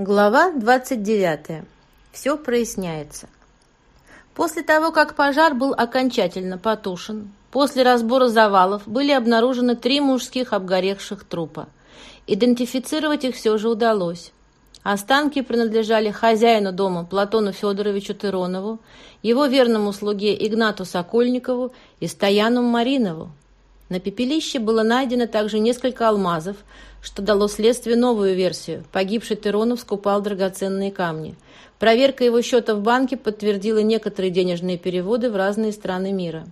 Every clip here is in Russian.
Глава 29. Все проясняется. После того, как пожар был окончательно потушен, после разбора завалов были обнаружены три мужских обгоревших трупа. Идентифицировать их все же удалось. Останки принадлежали хозяину дома Платону Федоровичу Тыронову, его верному слуге Игнату Сокольникову и Стояну Маринову. На пепелище было найдено также несколько алмазов, что дало следствию новую версию. Погибший Теронов скупал драгоценные камни. Проверка его счета в банке подтвердила некоторые денежные переводы в разные страны мира.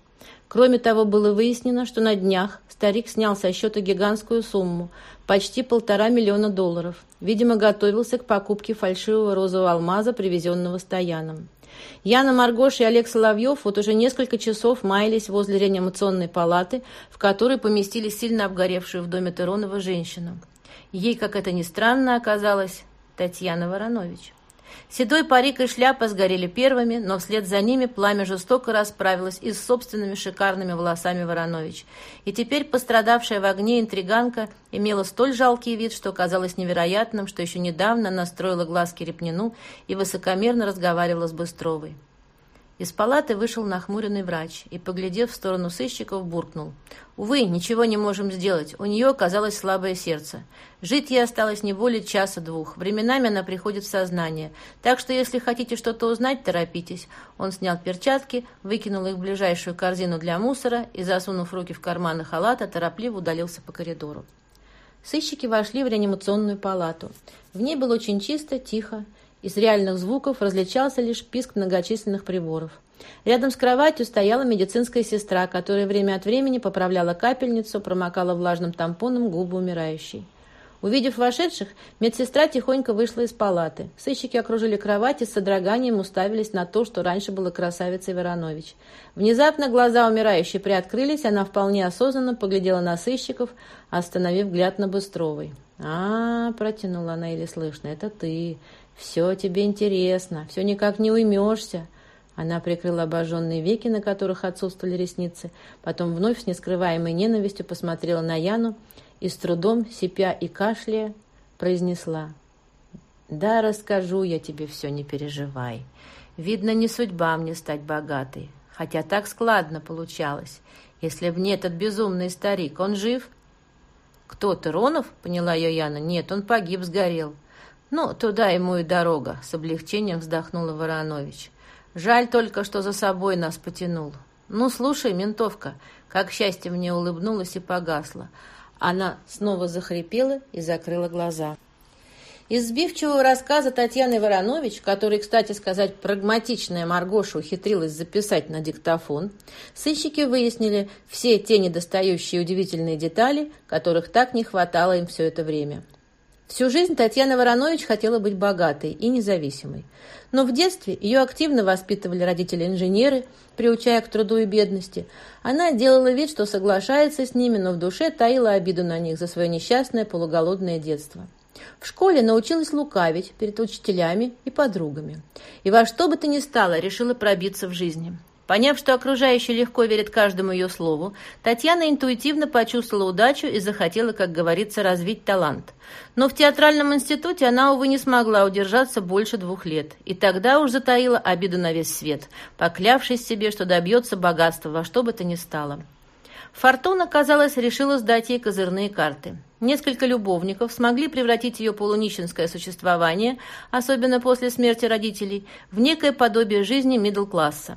Кроме того, было выяснено, что на днях старик снял со счета гигантскую сумму – почти полтора миллиона долларов. Видимо, готовился к покупке фальшивого розового алмаза, привезенного Стояном. Яна Маргош и Олег Соловьев вот уже несколько часов маялись возле реанимационной палаты, в которой поместили сильно обгоревшую в доме Теронова женщину. Ей, как это ни странно, оказалась Татьяна Воронович. Седой парик и шляпа сгорели первыми, но вслед за ними пламя жестоко расправилось и с собственными шикарными волосами Воронович. И теперь пострадавшая в огне интриганка имела столь жалкий вид, что казалось невероятным, что еще недавно настроила глазки Репнину и высокомерно разговаривала с Быстровой. Из палаты вышел нахмуренный врач и, поглядев в сторону сыщиков, буркнул. «Увы, ничего не можем сделать. У нее оказалось слабое сердце. Жить ей осталось не более часа-двух. Временами она приходит в сознание. Так что, если хотите что-то узнать, торопитесь». Он снял перчатки, выкинул их в ближайшую корзину для мусора и, засунув руки в карманы халата, торопливо удалился по коридору. Сыщики вошли в реанимационную палату. В ней было очень чисто, тихо. Из реальных звуков различался лишь писк многочисленных приборов. Рядом с кроватью стояла медицинская сестра, которая время от времени поправляла капельницу, промокала влажным тампоном губы умирающей. Увидев вошедших, медсестра тихонько вышла из палаты. Сыщики окружили кровать и с содроганием уставились на то, что раньше было красавицей Воронович. Внезапно глаза умирающей приоткрылись, она вполне осознанно поглядела на сыщиков, остановив взгляд на Быстровой. «А, -а, -а протянула она еле слышно, — это ты. «Все тебе интересно, все никак не уймешься». Она прикрыла обожженные веки, на которых отсутствовали ресницы, потом вновь с нескрываемой ненавистью посмотрела на Яну и с трудом, сипя и кашляя, произнесла. «Да, расскажу я тебе все, не переживай. Видно, не судьба мне стать богатой, хотя так складно получалось. Если б не этот безумный старик, он жив?» «Кто, Теронов?» — поняла ее Яна. «Нет, он погиб, сгорел». «Ну, туда ему и дорога», — с облегчением вздохнула Воронович. «Жаль только, что за собой нас потянул. Ну, слушай, ментовка, как счастье мне улыбнулось и погасло». Она снова захрипела и закрыла глаза. Из сбивчивого рассказа Татьяны Воронович, который, кстати сказать, прагматичная Маргоша ухитрилась записать на диктофон, сыщики выяснили все те недостающие удивительные детали, которых так не хватало им все это время. Всю жизнь Татьяна Воронович хотела быть богатой и независимой. Но в детстве ее активно воспитывали родители-инженеры, приучая к труду и бедности. Она делала вид, что соглашается с ними, но в душе таила обиду на них за свое несчастное полуголодное детство. В школе научилась лукавить перед учителями и подругами. И во что бы то ни стало, решила пробиться в жизни. Поняв, что окружающие легко верят каждому ее слову, Татьяна интуитивно почувствовала удачу и захотела, как говорится, развить талант. Но в театральном институте она, увы, не смогла удержаться больше двух лет. И тогда уж затаила обиду на весь свет, поклявшись себе, что добьется богатства во что бы то ни стало. Фортуна, казалось, решила сдать ей козырные карты. Несколько любовников смогли превратить ее полунищенское существование, особенно после смерти родителей, в некое подобие жизни мидл-класса.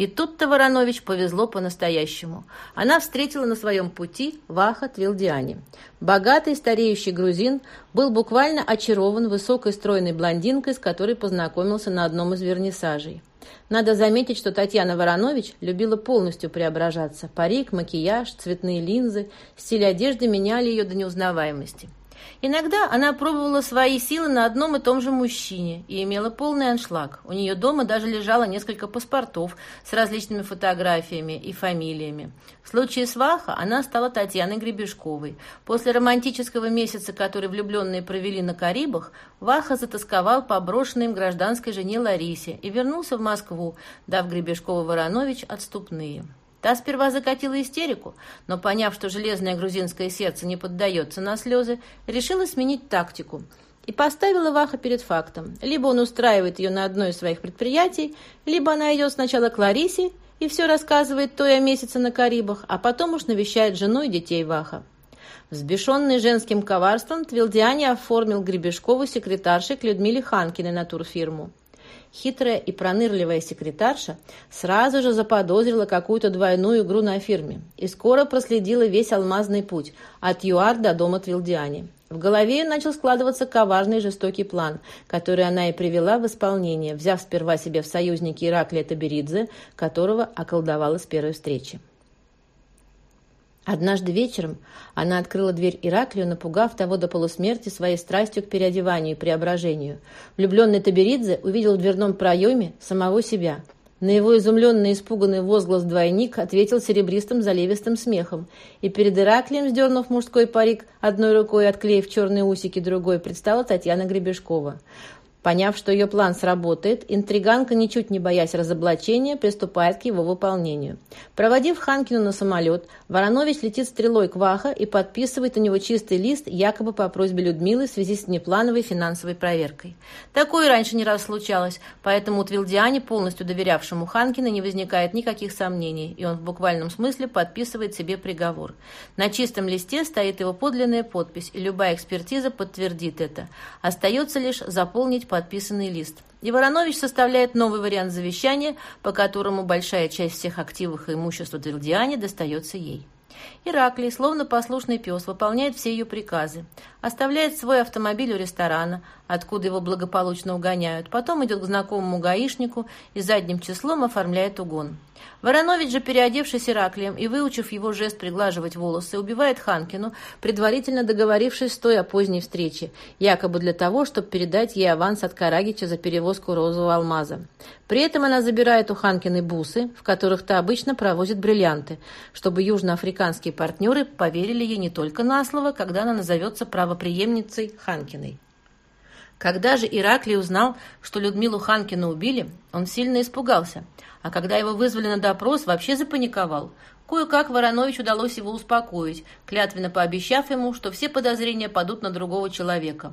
И тут-то Воронович повезло по-настоящему. Она встретила на своем пути Ваха Твилдиани. Богатый стареющий грузин был буквально очарован высокой стройной блондинкой, с которой познакомился на одном из вернисажей. Надо заметить, что Татьяна Воронович любила полностью преображаться. Парик, макияж, цветные линзы, стиль одежды меняли ее до неузнаваемости. Иногда она пробовала свои силы на одном и том же мужчине и имела полный аншлаг. У нее дома даже лежало несколько паспортов с различными фотографиями и фамилиями. В случае с Ваха она стала Татьяной Гребешковой. После романтического месяца, который влюбленные провели на Карибах, Ваха затасковал по брошенной им гражданской жене Ларисе и вернулся в Москву, дав Гребешкову-Воронович отступные. Та сперва закатила истерику, но, поняв, что железное грузинское сердце не поддается на слезы, решила сменить тактику и поставила Ваха перед фактом. Либо он устраивает ее на одно из своих предприятий, либо она идет сначала к Ларисе и все рассказывает той о месяце на Карибах, а потом уж навещает жену и детей Ваха. Взбешенный женским коварством, Твилдиани оформил Гребешкову секретаршей к Людмиле Ханкиной на турфирму. Хитрая и пронырливая секретарша сразу же заподозрила какую-то двойную игру на фирме и скоро проследила весь алмазный путь от ЮАР до дома Твилдиани. В голове начал складываться коварный и жестокий план, который она и привела в исполнение, взяв сперва себе в союзники Ираклия Таберидзе, которого околдовала с первой встречи. Однажды вечером она открыла дверь Ираклию, напугав того до полусмерти своей страстью к переодеванию и преображению. Влюбленный Таберидзе увидел в дверном проеме самого себя. На его изумленный и испуганный возглас двойник ответил серебристым заливистым смехом, и перед Ираклием, сдернув мужской парик, одной рукой отклеив черные усики другой, предстала Татьяна Гребешкова. Поняв, что ее план сработает, интриганка, ничуть не боясь разоблачения, приступает к его выполнению. Проводив Ханкину на самолет, Воронович летит стрелой к Ваха и подписывает у него чистый лист, якобы по просьбе Людмилы в связи с неплановой финансовой проверкой. Такое раньше не раз случалось, поэтому у Твилдиане, полностью доверявшему Ханкина, не возникает никаких сомнений, и он в буквальном смысле подписывает себе приговор. На чистом листе стоит его подлинная подпись, и любая экспертиза подтвердит это. Остается лишь заполнить подписанный лист. И Воронович составляет новый вариант завещания, по которому большая часть всех активов и имущества Дельдиане достается ей. Ираклий, словно послушный пес, выполняет все ее приказы. Оставляет свой автомобиль у ресторана, откуда его благополучно угоняют. Потом идет к знакомому гаишнику и задним числом оформляет угон. Воронович же, переодевшись Ираклием и выучив его жест приглаживать волосы, убивает Ханкину, предварительно договорившись с той о поздней встрече, якобы для того, чтобы передать ей аванс от Карагича за перевозку розового алмаза. При этом она забирает у Ханкиной бусы, в которых та обычно провозит бриллианты, чтобы южноафриканские партнеры поверили ей не только на слово, когда она назовется правоприемницей Ханкиной. Когда же Ираклий узнал, что Людмилу Ханкину убили, он сильно испугался – а когда его вызвали на допрос, вообще запаниковал. Кое-как Воронович удалось его успокоить, клятвенно пообещав ему, что все подозрения падут на другого человека.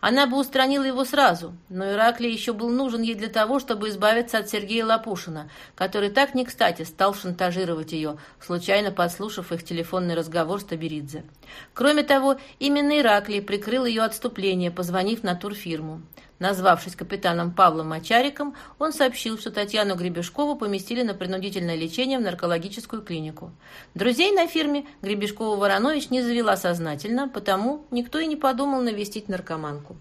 Она бы устранила его сразу, но Ираклий еще был нужен ей для того, чтобы избавиться от Сергея Лопушина, который так не кстати стал шантажировать ее, случайно подслушав их телефонный разговор с Таберидзе. Кроме того, именно Ираклий прикрыл ее отступление, позвонив на турфирму. Назвавшись капитаном Павлом Мачариком, он сообщил, что Татьяну Гребешкову поместили на принудительное лечение в наркологическую клинику. Друзей на фирме Гребешкова-Воронович не завела сознательно, потому никто и не подумал навестить наркоманку.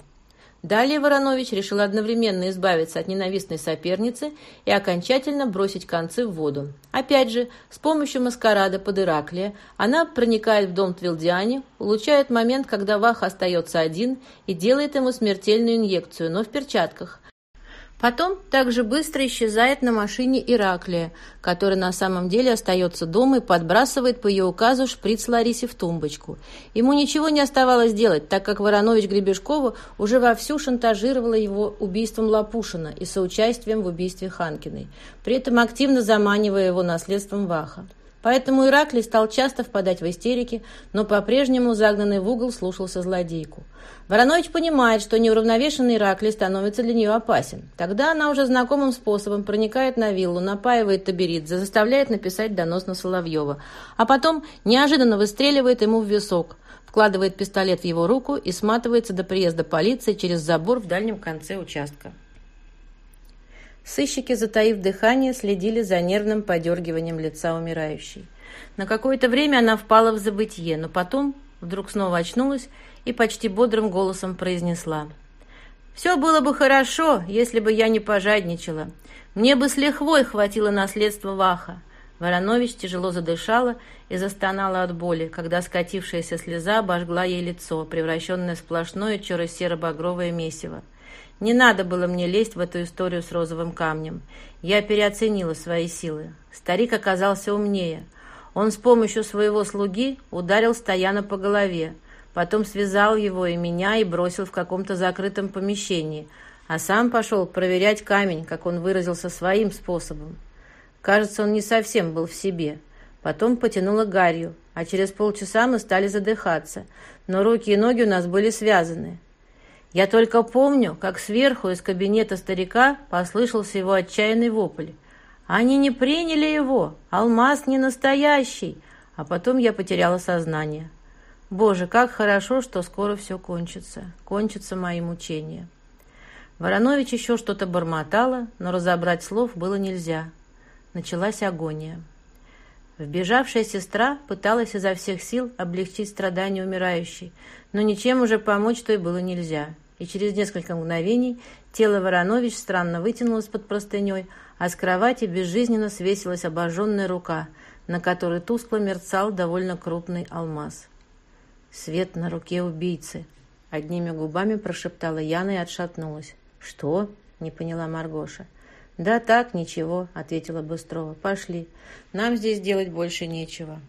Далее Воронович решил одновременно избавиться от ненавистной соперницы и окончательно бросить концы в воду. Опять же, с помощью маскарада под Ираклия она проникает в дом Твилдиани, улучшает момент, когда Вах остается один и делает ему смертельную инъекцию, но в перчатках, Потом также быстро исчезает на машине Ираклия, который на самом деле остается дома и подбрасывает по ее указу шприц Ларисе в тумбочку. Ему ничего не оставалось делать, так как Воронович Гребешкова уже вовсю шантажировала его убийством Лапушина и соучастием в убийстве Ханкиной, при этом активно заманивая его наследством Ваха. Поэтому Ираклий стал часто впадать в истерики, но по-прежнему загнанный в угол слушался злодейку. Воронович понимает, что неуравновешенный Ираклий становится для нее опасен. Тогда она уже знакомым способом проникает на виллу, напаивает Таберидзе, заставляет написать донос на Соловьева, а потом неожиданно выстреливает ему в висок, вкладывает пистолет в его руку и сматывается до приезда полиции через забор в дальнем конце участка. Сыщики, затаив дыхание, следили за нервным подергиванием лица умирающей. На какое-то время она впала в забытье, но потом вдруг снова очнулась и почти бодрым голосом произнесла. «Все было бы хорошо, если бы я не пожадничала. Мне бы с лихвой хватило наследства Ваха». Воронович тяжело задышала и застонала от боли, когда скатившаяся слеза обожгла ей лицо, превращенное в сплошное черо-серо-багровое месиво. Не надо было мне лезть в эту историю с розовым камнем. Я переоценила свои силы. Старик оказался умнее. Он с помощью своего слуги ударил Стояна по голове, потом связал его и меня и бросил в каком-то закрытом помещении, а сам пошел проверять камень, как он выразился своим способом. Кажется, он не совсем был в себе. Потом потянуло гарью, а через полчаса мы стали задыхаться, но руки и ноги у нас были связаны. Я только помню, как сверху из кабинета старика послышался его отчаянный вопль. Они не приняли его, алмаз не настоящий, а потом я потеряла сознание. Боже, как хорошо, что скоро все кончится, кончатся мои мучения. Воронович еще что-то бормотала, но разобрать слов было нельзя. Началась агония. Вбежавшая сестра пыталась изо всех сил облегчить страдания умирающей, но ничем уже помочь той было нельзя. И через несколько мгновений тело Воронович странно вытянулось под простыней, а с кровати безжизненно свесилась обожженная рука, на которой тускло мерцал довольно крупный алмаз. «Свет на руке убийцы!» — одними губами прошептала Яна и отшатнулась. «Что?» — не поняла Маргоша. «Да так, ничего», — ответила Быстрова. «Пошли. Нам здесь делать больше нечего».